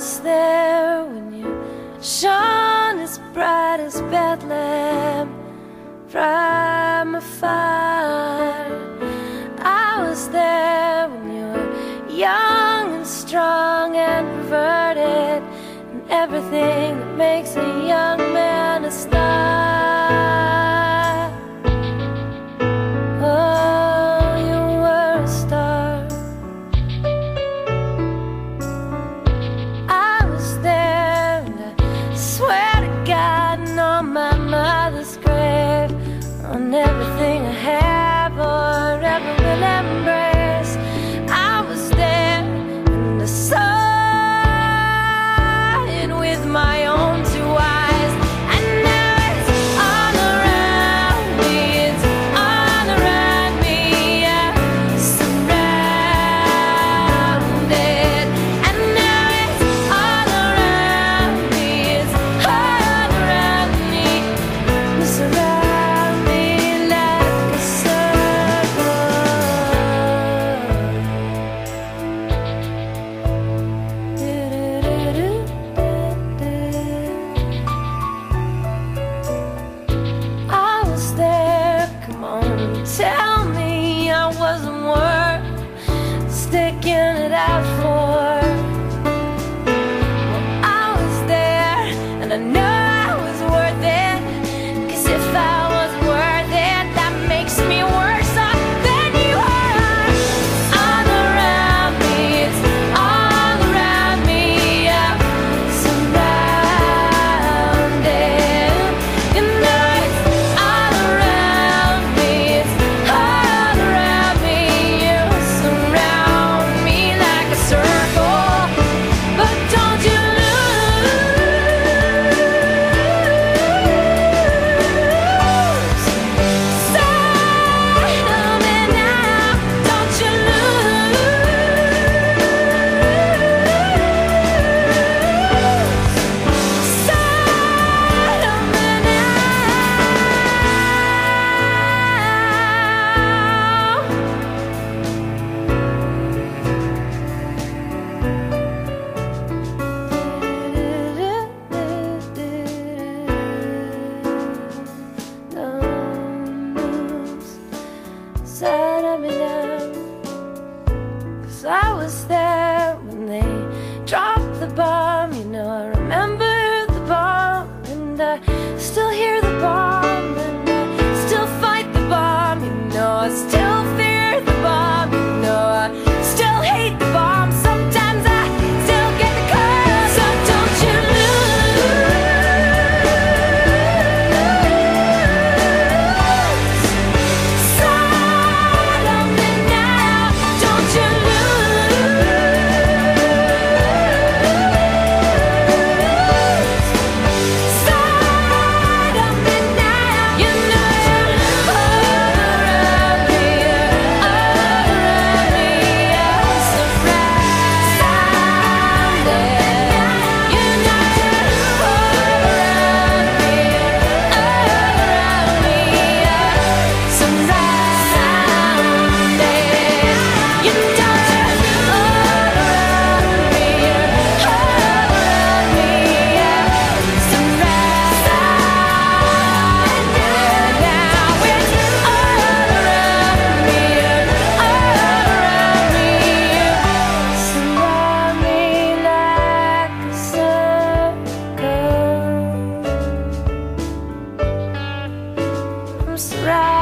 was there when you shone as bright as Bethlehem from afar. I was there when you were young and strong and perverted and everything. never was there. surround